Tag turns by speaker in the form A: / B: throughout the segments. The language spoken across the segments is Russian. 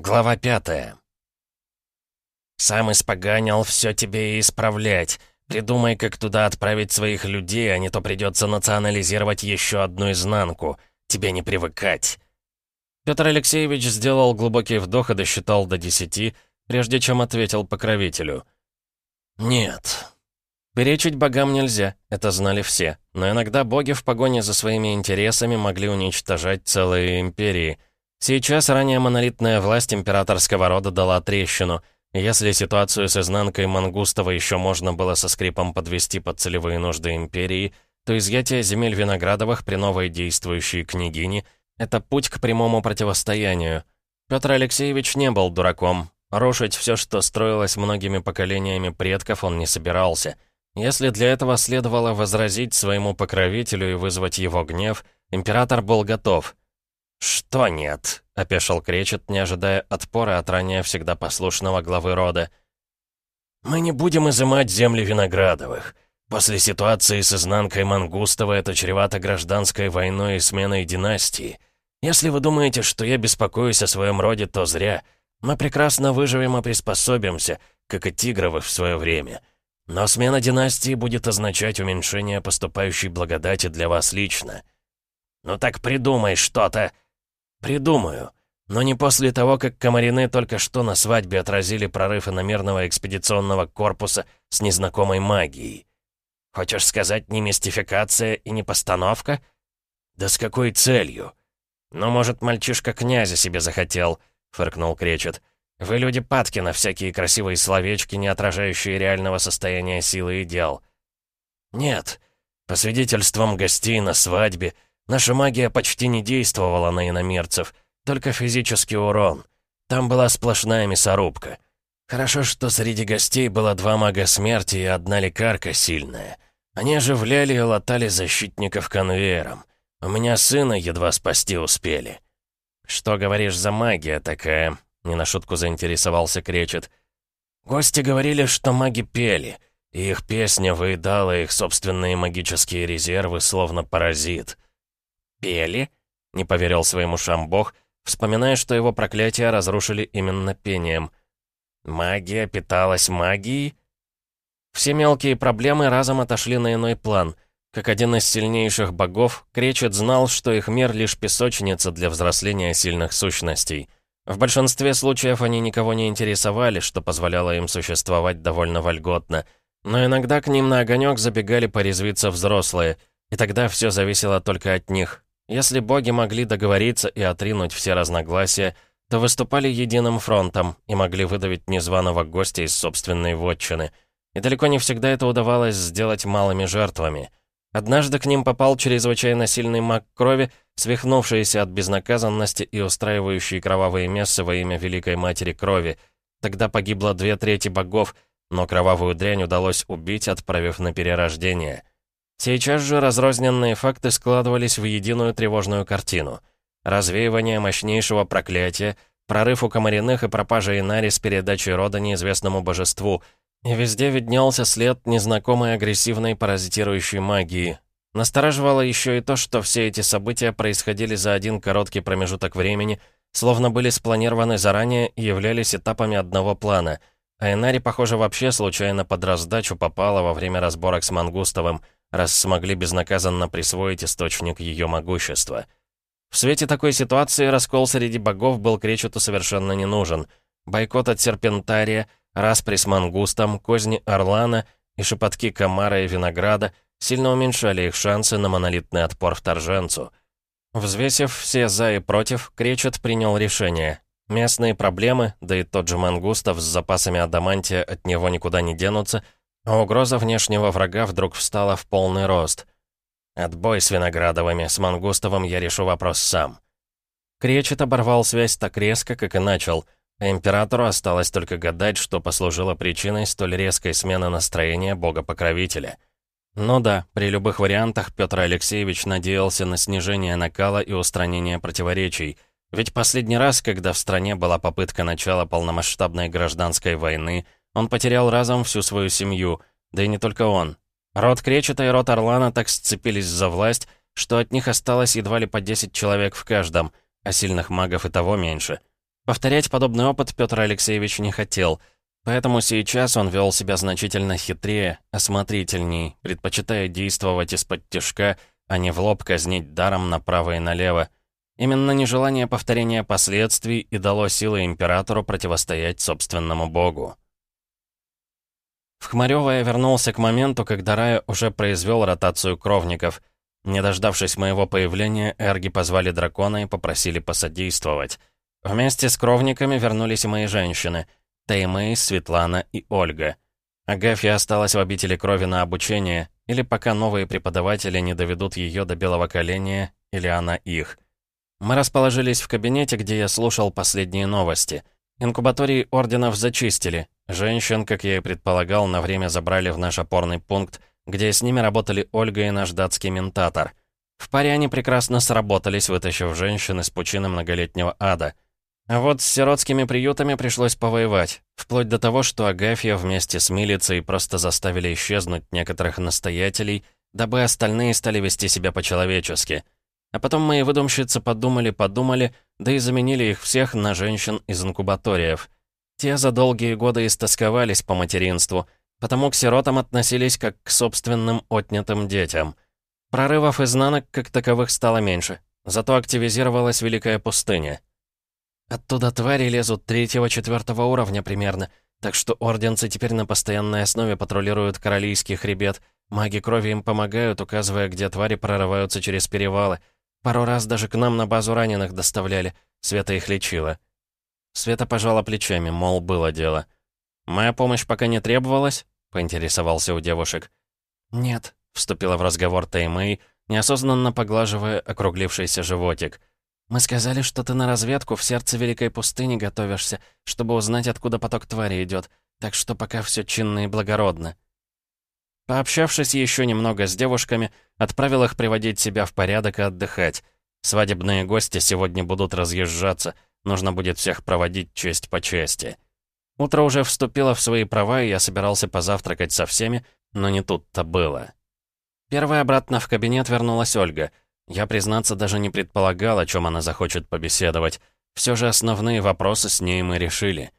A: Глава пятая. «Сам испоганил, все тебе и исправлять. Придумай, как туда отправить своих людей, а не то придется национализировать еще одну изнанку. Тебе не привыкать». Петр Алексеевич сделал глубокий вдох и досчитал до десяти, прежде чем ответил покровителю. «Нет». Перечить богам нельзя, это знали все. Но иногда боги в погоне за своими интересами могли уничтожать целые империи — Сейчас ранее монолитная власть императорского рода дала трещину. если ситуацию с изнанкой Мангустова еще можно было со скрипом подвести под целевые нужды империи, то изъятие земель Виноградовых при новой действующей княгине — это путь к прямому противостоянию. Петр Алексеевич не был дураком. Рушить все, что строилось многими поколениями предков, он не собирался. Если для этого следовало возразить своему покровителю и вызвать его гнев, император был готов — «Что нет?» — опешил Кречет, не ожидая отпора от ранее всегда послушного главы рода. «Мы не будем изымать земли Виноградовых. После ситуации с изнанкой Мангустова это чревато гражданской войной и сменой династии. Если вы думаете, что я беспокоюсь о своем роде, то зря. Мы прекрасно выживем и приспособимся, как и Тигровы в свое время. Но смена династии будет означать уменьшение поступающей благодати для вас лично». «Ну так придумай что-то!» «Придумаю. Но не после того, как комарины только что на свадьбе отразили прорыв иномерного экспедиционного корпуса с незнакомой магией. Хочешь сказать, не мистификация и не постановка? Да с какой целью? Ну, может, мальчишка князя себе захотел, фыркнул Кречет. Вы люди падки на всякие красивые словечки, не отражающие реального состояния силы и дел. Нет, по свидетельствам гостей на свадьбе, Наша магия почти не действовала на иномерцев, только физический урон. Там была сплошная мясорубка. Хорошо, что среди гостей было два мага смерти и одна лекарка сильная. Они оживляли и латали защитников конвейером. У меня сына едва спасти успели. «Что, говоришь, за магия такая?» Не на шутку заинтересовался Кречет. «Гости говорили, что маги пели, и их песня выедала их собственные магические резервы, словно паразит». «Пели?» — не поверил своим ушам бог, вспоминая, что его проклятия разрушили именно пением. «Магия питалась магией?» Все мелкие проблемы разом отошли на иной план. Как один из сильнейших богов, Кречет знал, что их мир лишь песочница для взросления сильных сущностей. В большинстве случаев они никого не интересовали, что позволяло им существовать довольно вольготно. Но иногда к ним на огонек забегали порезвиться взрослые, и тогда все зависело только от них, если боги могли договориться и отринуть все разногласия, то выступали единым фронтом и могли выдавить незваного гостя из собственной вотчины. И далеко не всегда это удавалось сделать малыми жертвами. Однажды к ним попал чрезвычайно сильный маг крови, свихнувшийся от безнаказанности и устраивающий кровавые мессы во имя Великой Матери Крови. Тогда погибло две трети богов, но кровавую дрянь удалось убить, отправив на перерождение. Сейчас же разрозненные факты складывались в единую тревожную картину. Развеивание мощнейшего проклятия, прорыв у комариных и пропажа Инари с передачей рода неизвестному божеству. И везде виднелся след незнакомой агрессивной паразитирующей магии. Настораживало еще и то, что все эти события происходили за один короткий промежуток времени, словно были спланированы заранее и являлись этапами одного плана. А Инари, похоже, вообще случайно под раздачу попала во время разборок с Мангустовым — раз смогли безнаказанно присвоить источник ее могущества. В свете такой ситуации раскол среди богов был Кречету совершенно не нужен. Бойкот от Серпентария, распри с Мангустом, козни Орлана и шепотки Камара и Винограда сильно уменьшали их шансы на монолитный отпор вторженцу. Взвесив все «за» и «против», Кречет принял решение. Местные проблемы, да и тот же Мангустов с запасами адамантия от него никуда не денутся — а угроза внешнего врага вдруг встала в полный рост. «Отбой с Виноградовыми, с Мангустовым я решу вопрос сам». Кречет оборвал связь так резко, как и начал, а императору осталось только гадать, что послужило причиной столь резкой смены настроения бога-покровителя. Ну да, при любых вариантах Петр Алексеевич надеялся на снижение накала и устранение противоречий, ведь последний раз, когда в стране была попытка начала полномасштабной гражданской войны, он потерял разом всю свою семью, да и не только он. Род Кречета и род Орлана так сцепились за власть, что от них осталось едва ли по 10 человек в каждом, а сильных магов и того меньше. Повторять подобный опыт Петр Алексеевич не хотел, поэтому сейчас он вел себя значительно хитрее, осмотрительней, предпочитая действовать из-под тяжка, а не в лоб казнить даром направо и налево. Именно нежелание повторения последствий и дало силы императору противостоять собственному богу. В Хмарёво я вернулся к моменту, когда Рая уже произвел ротацию кровников. Не дождавшись моего появления, эрги позвали дракона и попросили посодействовать. Вместе с кровниками вернулись и мои женщины — Таймэй, Светлана и Ольга. Агафья осталась в обители крови на обучение, или пока новые преподаватели не доведут ее до белого коленя, или она их. Мы расположились в кабинете, где я слушал последние новости. Инкубатории орденов зачистили. Женщин, как я и предполагал, на время забрали в наш опорный пункт, где с ними работали Ольга и наш датский ментатор. В паре они прекрасно сработались, вытащив женщин из пучины многолетнего ада — а вот с сиротскими приютами пришлось повоевать, вплоть до того, что Агафья вместе с милицией просто заставили исчезнуть некоторых настоятелей, дабы остальные стали вести себя по-человечески. А потом мои выдумщицы подумали-подумали, да и заменили их всех на женщин из инкубаториев. Те за долгие годы истосковались по материнству, потому к сиротам относились как к собственным отнятым детям. Прорывов изнанок как таковых стало меньше, зато активизировалась Великая пустыня — Оттуда твари лезут третьего-четвертого уровня примерно, так что орденцы теперь на постоянной основе патрулируют Королийский хребет. Маги крови им помогают, указывая, где твари прорываются через перевалы. Пару раз даже к нам на базу раненых доставляли. Света их лечила. Света пожала плечами, мол, было дело. «Моя помощь пока не требовалась?» — поинтересовался у девушек. «Нет», — вступила в разговор Таймэй, неосознанно поглаживая округлившийся животик. «Мы сказали, что ты на разведку в сердце Великой пустыни готовишься, чтобы узнать, откуда поток твари идет, так что пока все чинно и благородно». Пообщавшись еще немного с девушками, отправил их приводить себя в порядок и отдыхать. Свадебные гости сегодня будут разъезжаться, нужно будет всех проводить честь по чести. Утро уже вступило в свои права, и я собирался позавтракать со всеми, но не тут-то было. Первой обратно в кабинет вернулась Ольга — я, признаться, даже не предполагал, о чем она захочет побеседовать. Все же основные вопросы с ней мы решили.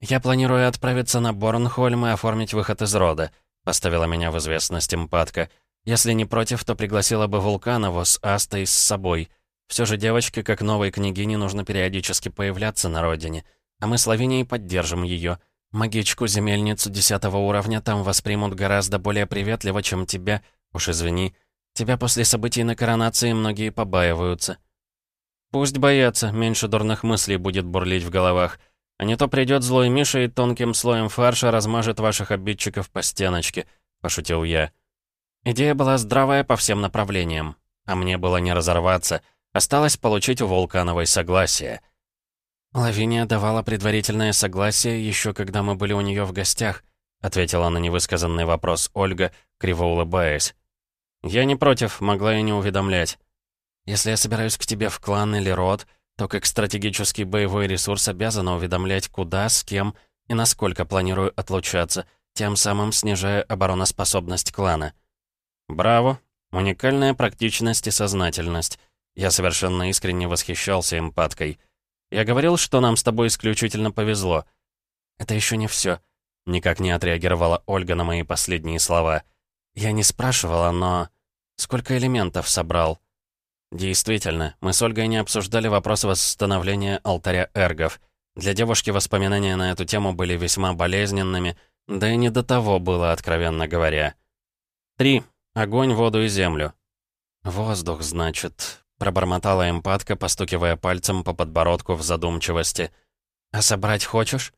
A: «Я планирую отправиться на Борнхольм и оформить выход из рода», — поставила меня в известность эмпатка. «Если не против, то пригласила бы Вулканову с Астой с собой. Все же девочке, как новой княгине, нужно периодически появляться на родине. А мы с Лавинией поддержим ее. Магичку-земельницу десятого уровня там воспримут гораздо более приветливо, чем тебя. Уж извини». Тебя после событий на коронации многие побаиваются. Пусть боятся, меньше дурных мыслей будет бурлить в головах. А не то придет злой Миша и тонким слоем фарша размажет ваших обидчиков по стеночке», — пошутил я. Идея была здравая по всем направлениям, а мне было не разорваться. Осталось получить у Вулкановой согласие. «Лавиния давала предварительное согласие еще когда мы были у нее в гостях», — ответила на невысказанный вопрос Ольга, криво улыбаясь. «Я не против, могла и не уведомлять. Если я собираюсь к тебе в клан или род, то как стратегический боевой ресурс обязана уведомлять, куда, с кем и насколько планирую отлучаться, тем самым снижая обороноспособность клана». «Браво! Уникальная практичность и сознательность. Я совершенно искренне восхищался эмпаткой. Я говорил, что нам с тобой исключительно повезло». «Это еще не все», — никак не отреагировала Ольга на мои последние слова. «Я «Я не спрашивала, но... Сколько элементов собрал?» Действительно, мы с Ольгой не обсуждали вопрос восстановления алтаря эргов. Для девушки воспоминания на эту тему были весьма болезненными, да и не до того было, откровенно говоря. Три. Огонь, воду и землю. «Воздух, значит», — пробормотала эмпатка, постукивая пальцем по подбородку в задумчивости. «А собрать хочешь?»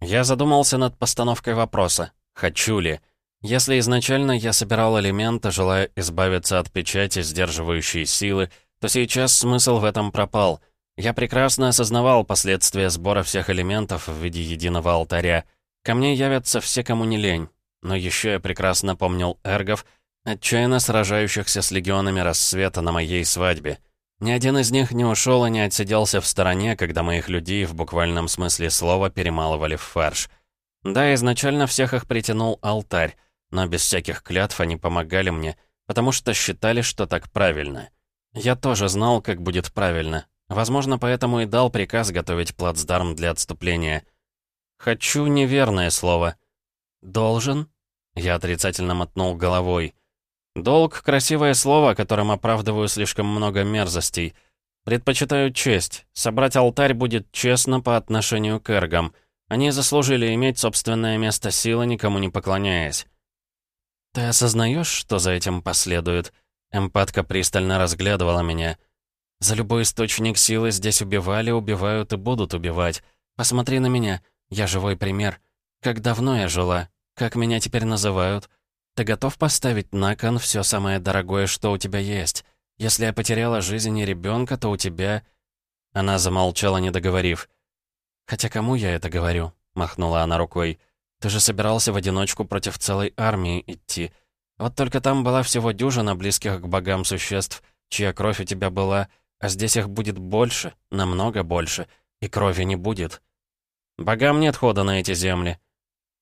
A: Я задумался над постановкой вопроса. «Хочу ли?» Если изначально я собирал элементы, желая избавиться от печати, сдерживающей силы, то сейчас смысл в этом пропал. Я прекрасно осознавал последствия сбора всех элементов в виде единого алтаря. Ко мне явятся все, кому не лень. Но еще я прекрасно помнил эргов, отчаянно сражающихся с легионами рассвета на моей свадьбе. Ни один из них не ушел и не отсиделся в стороне, когда моих людей в буквальном смысле слова перемалывали в фарш. Да, изначально всех их притянул алтарь, но без всяких клятв они помогали мне, потому что считали, что так правильно. Я тоже знал, как будет правильно,
B: Возможно, поэтому и дал приказ готовить плацдарм для отступления. «Хочу» — неверное слово. «Должен?» — я отрицательно мотнул головой. «Долг — красивое слово, которым оправдываю слишком много мерзостей. Предпочитаю честь. Собрать алтарь будет честно по отношению к эргам. Они заслужили иметь собственное место силы, никому не поклоняясь». «Ты осознаешь, что за этим последует?» Эмпатка пристально разглядывала меня. «За любой источник силы здесь убивали, убивают и будут убивать. Посмотри на меня, я живой пример. Как давно я жила, как меня теперь называют. Ты готов поставить на кон все самое дорогое, что у тебя есть? Если я потеряла жизнь и ребенка, то у тебя...» Она замолчала, не договорив. «Хотя кому я это говорю?» — махнула она рукой. «Ты же собирался в одиночку против целой армии идти. Вот только там была всего дюжина близких к богам существ, чья кровь у тебя была, а здесь их будет больше, намного больше, и крови не будет. Богам нет хода на эти земли.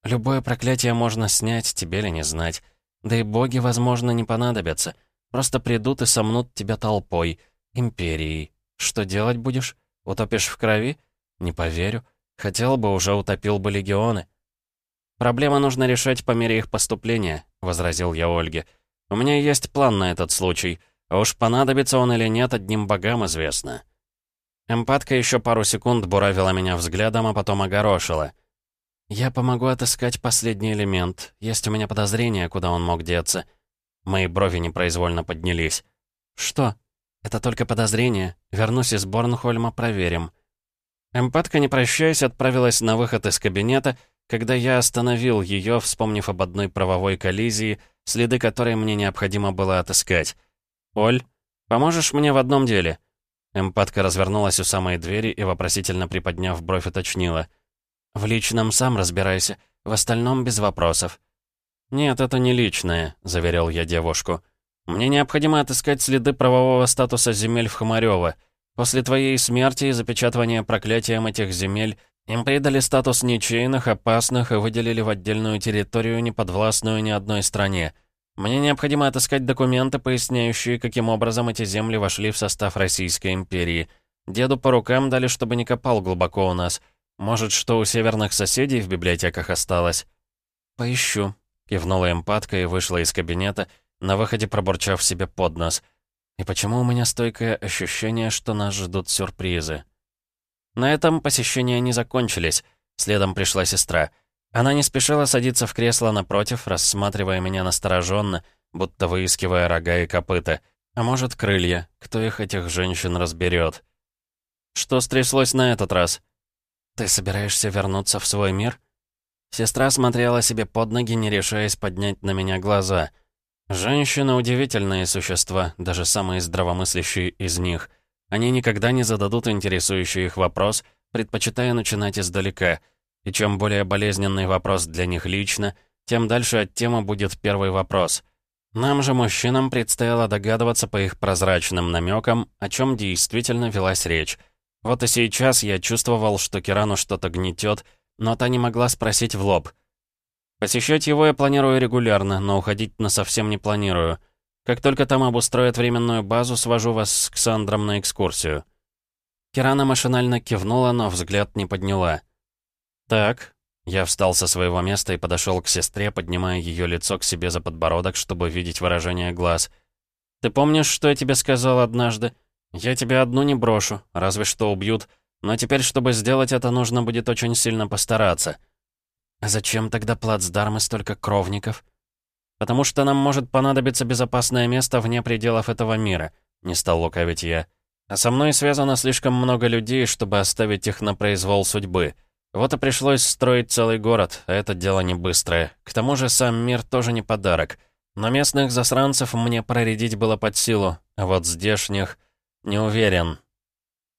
B: Любое проклятие можно снять, тебе ли не знать. Да и боги, возможно, не понадобятся. Просто придут и сомнут тебя толпой, империей. Что делать будешь? Утопишь в крови? Не поверю. Хотел бы, уже утопил бы легионы. Проблемы нужно решать по мере их поступления, — возразил я Ольге. «У меня есть план на этот случай, а уж понадобится он или нет, одним богам известно». Эмпатка еще пару секунд буравила меня взглядом, а потом огорошила. «Я помогу отыскать последний элемент. Есть у меня подозрение, куда он мог деться». Мои брови непроизвольно поднялись. «Что? Это только подозрение. Вернусь из Борнхольма, проверим». Эмпатка, не прощаясь, отправилась на выход из кабинета, когда я остановил ее, вспомнив об одной правовой коллизии, следы которой мне необходимо было отыскать. «Оль, поможешь мне в одном деле?» Эмпатка развернулась у самой двери и, вопросительно приподняв бровь, уточнила. «В личном сам разбирайся, в остальном без вопросов». «Нет, это не личное», — заверил я девушку. «Мне необходимо отыскать следы правового статуса земель в Хомарёво. После твоей смерти и запечатывания проклятием этих земель им придали статус ничейных, опасных и выделили в отдельную территорию, неподвластную ни одной стране. Мне необходимо отыскать документы, поясняющие, каким образом эти земли вошли в состав Российской империи. Деду по рукам дали, чтобы не копал глубоко у нас. Может, что у северных соседей в библиотеках осталось? «Поищу», — кивнула эмпатка и вышла из кабинета, на выходе пробурчав себе под нос. «И почему у меня стойкое ощущение, что нас ждут сюрпризы?» На этом посещения не закончились. Следом пришла сестра. Она не спешила садиться в кресло напротив, рассматривая меня настороженно, будто выискивая рога и копыта. А может, крылья. Кто их, этих женщин, разберет? Что стряслось на этот раз? «Ты собираешься вернуться в свой мир?» Сестра смотрела себе под ноги, не решаясь поднять на меня глаза. Женщины — удивительные существа, даже самые здравомыслящие из них — они никогда не зададут интересующий их вопрос, предпочитая начинать издалека. И чем более болезненный вопрос для них лично, тем дальше от темы будет первый вопрос. Нам же, мужчинам, предстояло догадываться по их прозрачным намекам, о чем действительно велась речь. Вот и сейчас я чувствовал, что Кирану что-то гнетет, но та не могла спросить в лоб. Посещать его я планирую регулярно, но уходить на совсем не планирую — как только там обустроят временную базу, свожу вас с Ксандром на экскурсию». Кирана машинально кивнула, но взгляд не подняла. «Так». Я встал со своего места и подошел к сестре, поднимая ее лицо к себе за подбородок, чтобы видеть выражение глаз. «Ты помнишь, что я тебе сказал однажды? Я тебя одну не брошу, разве что убьют. Но теперь, чтобы сделать это, нужно будет очень сильно постараться». «А зачем тогда плацдарм и столько кровников?» «Потому что нам может понадобиться безопасное место вне пределов этого мира», — не стал лукавить я. «А со мной связано слишком много людей, чтобы оставить их на произвол судьбы. Вот и пришлось строить целый город, а это дело не быстрое. К тому же сам мир тоже не подарок. Но местных засранцев мне проредить было под силу, а вот здешних не уверен».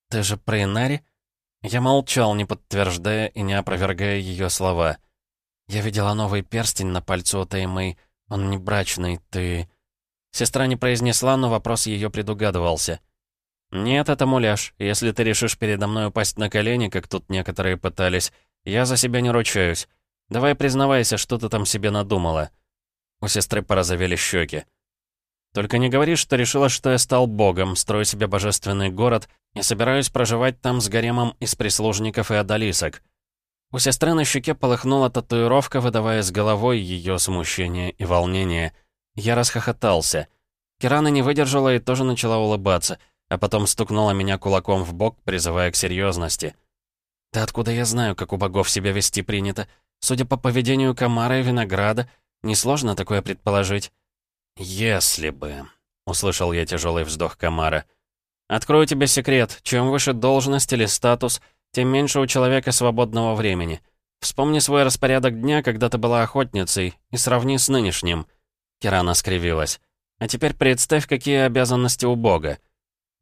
B: «Ты же про Инари?» Я молчал, не подтверждая и не опровергая ее слова. «Я видела новый перстень на пальце у Таймэй. «Он не брачный, ты...» Сестра не произнесла, но вопрос ее предугадывался. «Нет, это муляж. Если ты решишь передо мной упасть на колени, как тут некоторые пытались, я за себя не ручаюсь. Давай признавайся, что ты там себе надумала». У сестры порозовели щеки. «Только не говори, что решила, что я стал богом, строю себе божественный город, Я собираюсь проживать там с гаремом из прислужников и одолисок». У сестры на щеке полыхнула татуировка, выдавая с головой ее смущение и волнение. Я расхохотался. Кирана не выдержала и тоже начала улыбаться, а потом стукнула меня кулаком в бок, призывая к серьезности. «Да откуда я знаю, как у богов себя вести принято? Судя по поведению комара и винограда, несложно такое предположить». «Если бы...» — услышал я тяжелый вздох комара. «Открою тебе секрет. Чем выше должность или статус, тем меньше у человека свободного времени. Вспомни свой распорядок дня, когда ты была охотницей, и сравни с нынешним». Кирана скривилась. «А теперь представь, какие обязанности у Бога.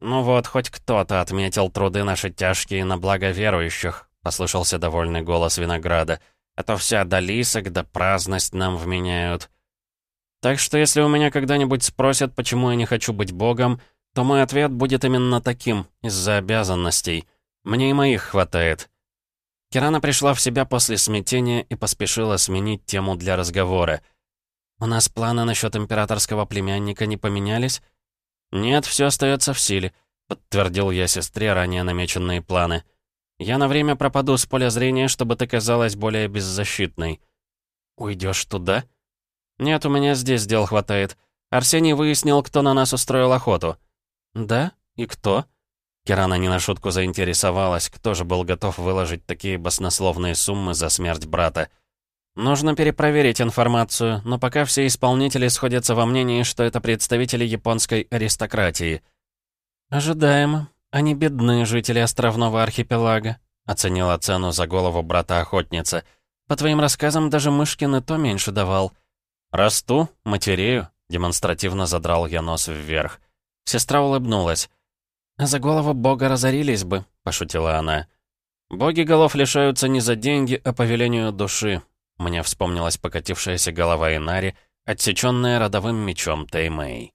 B: «Ну вот, хоть кто-то отметил труды наши тяжкие на благо верующих», — послышался довольный голос Винограда. «А то вся долисок да праздность нам вменяют». Так что если у меня когда-нибудь спросят, почему я не хочу быть богом, то мой ответ будет именно таким, из-за обязанностей. Мне и моих хватает. Кирана пришла в себя после смятения и поспешила сменить тему для разговора. «У нас планы насчет императорского племянника не поменялись?» «Нет, все остается в силе», — подтвердил я сестре ранее намеченные планы. «Я на время пропаду с поля зрения, чтобы ты казалась более беззащитной». «Уйдешь туда?» «Нет, у меня здесь дел хватает. Арсений выяснил, кто на нас устроил охоту». «Да? И кто?» Кирана не на шутку заинтересовалась, кто же был готов выложить такие баснословные суммы за смерть брата. Нужно перепроверить информацию, но пока все исполнители сходятся во мнении, что это представители японской аристократии. Ожидаемо. Они бедны, жители островного архипелага, оценила цену за голову брата-охотница. По твоим рассказам, даже Мышкин и то меньше давал. Расту, матерею, демонстративно задрал я нос вверх. Сестра улыбнулась. «За голову бога разорились бы», — пошутила она. «Боги голов лишаются не за деньги, а по велению души», мне вспомнилась покатившаяся голова Инари, отсеченная родовым мечом Теймэй.